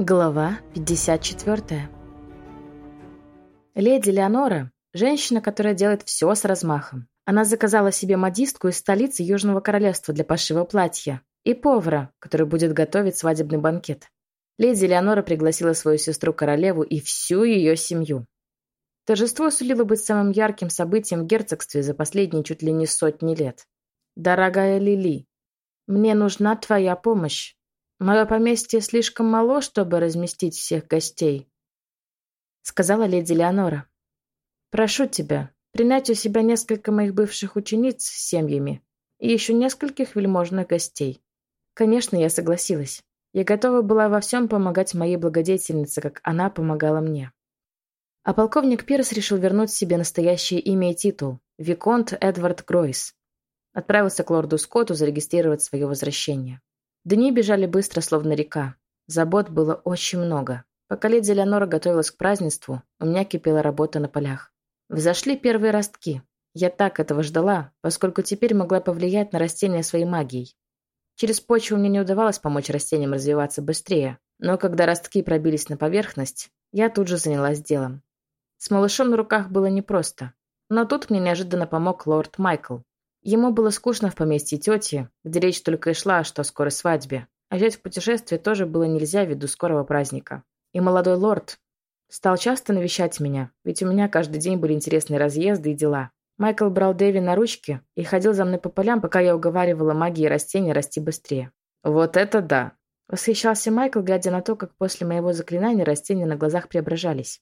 Глава 54. Леди Леонора – женщина, которая делает все с размахом. Она заказала себе модистку из столицы Южного Королевства для пошива платья и повара, который будет готовить свадебный банкет. Леди Леонора пригласила свою сестру-королеву и всю ее семью. Торжество сулило быть самым ярким событием в герцогстве за последние чуть ли не сотни лет. «Дорогая Лили, мне нужна твоя помощь. Мое поместье слишком мало, чтобы разместить всех гостей», — сказала леди Леонора. «Прошу тебя, принять у себя несколько моих бывших учениц с семьями и еще нескольких вельможных гостей». Конечно, я согласилась. Я готова была во всем помогать моей благодетельнице, как она помогала мне. А полковник Пирс решил вернуть себе настоящее имя и титул – Виконт Эдвард Гройс. Отправился к лорду Скотту зарегистрировать свое возвращение. Дни бежали быстро, словно река. Забот было очень много. Пока леди Леонора готовилась к празднеству, у меня кипела работа на полях. Взошли первые ростки. Я так этого ждала, поскольку теперь могла повлиять на растения своей магией. Через почву мне не удавалось помочь растениям развиваться быстрее, но когда ростки пробились на поверхность, я тут же занялась делом. С малышом на руках было непросто, но тут мне неожиданно помог лорд Майкл. Ему было скучно в поместье тети, где речь только и шла, что о скорой свадьбе. А взять в путешествие тоже было нельзя ввиду скорого праздника. И молодой лорд стал часто навещать меня, ведь у меня каждый день были интересные разъезды и дела. Майкл брал Дэви на ручки и ходил за мной по полям, пока я уговаривала магии растения расти быстрее. «Вот это да!» Восхищался Майкл, глядя на то, как после моего заклинания растения на глазах преображались.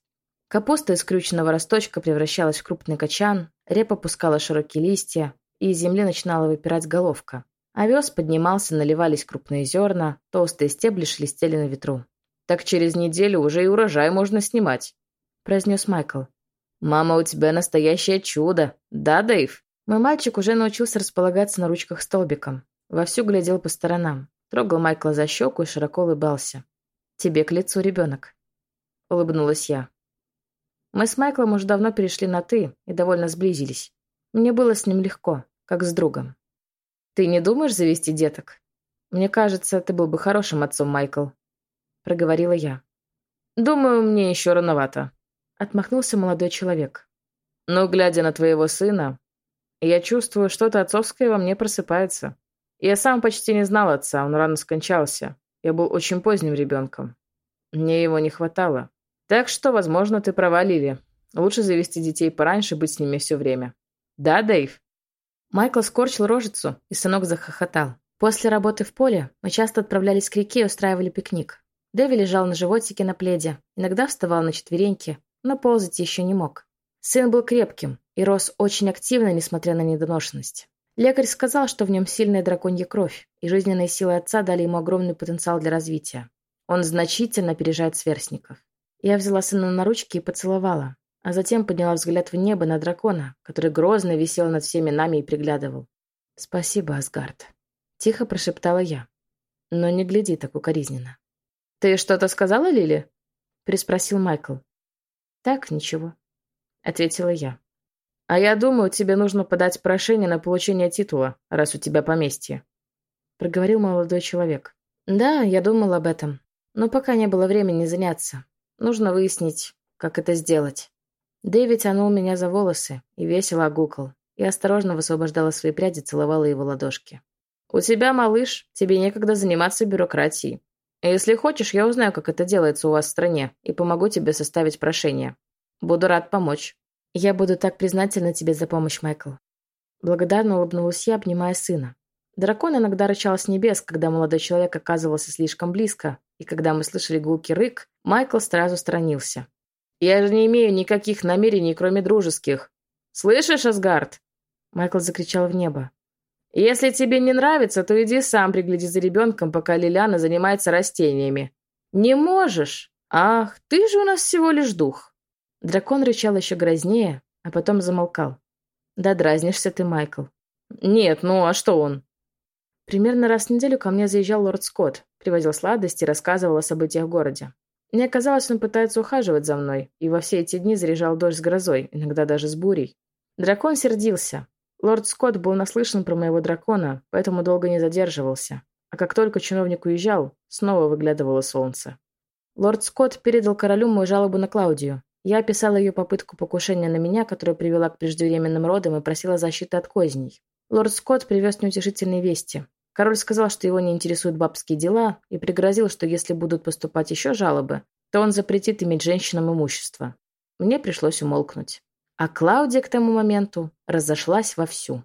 Капуста из скрюченного росточка превращалась в крупный качан, репа пускала широкие листья, и из земли начинала выпирать головка. Овес поднимался, наливались крупные зерна, толстые стебли шелестели на ветру. «Так через неделю уже и урожай можно снимать», – произнес Майкл. «Мама, у тебя настоящее чудо! Да, Дэйв?» Мой мальчик уже научился располагаться на ручках столбиком. Вовсю глядел по сторонам. Трогал Майкла за щеку и широко улыбался. «Тебе к лицу, ребенок», — улыбнулась я. Мы с Майклом уже давно перешли на «ты» и довольно сблизились. Мне было с ним легко, как с другом. «Ты не думаешь завести деток? Мне кажется, ты был бы хорошим отцом, Майкл», — проговорила я. «Думаю, мне еще рановато», — отмахнулся молодой человек. «Но, глядя на твоего сына, я чувствую, что-то отцовское во мне просыпается. Я сам почти не знал отца, он рано скончался. Я был очень поздним ребенком. Мне его не хватало. Так что, возможно, ты права, Лили. Лучше завести детей пораньше, быть с ними все время. Да, Дэйв?» Майкл скорчил рожицу, и сынок захохотал. После работы в поле мы часто отправлялись к реке и устраивали пикник. Дэви лежал на животике на пледе, иногда вставал на четвереньки, но ползать еще не мог. Сын был крепким и рос очень активно, несмотря на недоношенность. Лекарь сказал, что в нем сильная драконья кровь, и жизненные силы отца дали ему огромный потенциал для развития. Он значительно опережает сверстников. Я взяла сына на ручки и поцеловала, а затем подняла взгляд в небо на дракона, который грозно висел над всеми нами и приглядывал. «Спасибо, Асгард», — тихо прошептала я. «Но не гляди так укоризненно». «Ты что-то сказала, Лили?» — переспросил Майкл. «Так, ничего», — ответила я. «А я думаю, тебе нужно подать прошение на получение титула, раз у тебя поместье», — проговорил молодой человек. «Да, я думал об этом, но пока не было времени заняться. Нужно выяснить, как это сделать». Дэвид тянул меня за волосы и весело огукал. Я осторожно высвобождала свои пряди, целовала его ладошки. «У тебя, малыш, тебе некогда заниматься бюрократией. Если хочешь, я узнаю, как это делается у вас в стране, и помогу тебе составить прошение. Буду рад помочь». «Я буду так признательна тебе за помощь, Майкл». Благодарно улыбнулась я, обнимая сына. Дракон иногда рычал с небес, когда молодой человек оказывался слишком близко, и когда мы слышали гулкий рык, Майкл сразу сторонился. Я же не имею никаких намерений, кроме дружеских. Слышишь, Асгард?» Майкл закричал в небо. «Если тебе не нравится, то иди сам пригляди за ребенком, пока Лилиана занимается растениями». «Не можешь? Ах, ты же у нас всего лишь дух». Дракон рычал еще грознее, а потом замолкал. «Да дразнишься ты, Майкл». «Нет, ну а что он?» Примерно раз в неделю ко мне заезжал лорд Скотт, привозил сладости и рассказывал о событиях в городе. Мне казалось, он пытается ухаживать за мной, и во все эти дни заряжал дождь с грозой, иногда даже с бурей. Дракон сердился. Лорд Скотт был наслышан про моего дракона, поэтому долго не задерживался. А как только чиновник уезжал, снова выглядывало солнце. Лорд Скотт передал королю мою жалобу на Клаудию. Я описала ее попытку покушения на меня, которая привела к преждевременным родам и просила защиты от козней. Лорд Скотт привез неутешительные вести. Король сказал, что его не интересуют бабские дела, и пригрозил, что если будут поступать еще жалобы, то он запретит иметь женщинам имущество. Мне пришлось умолкнуть. А Клаудия к тому моменту разошлась вовсю.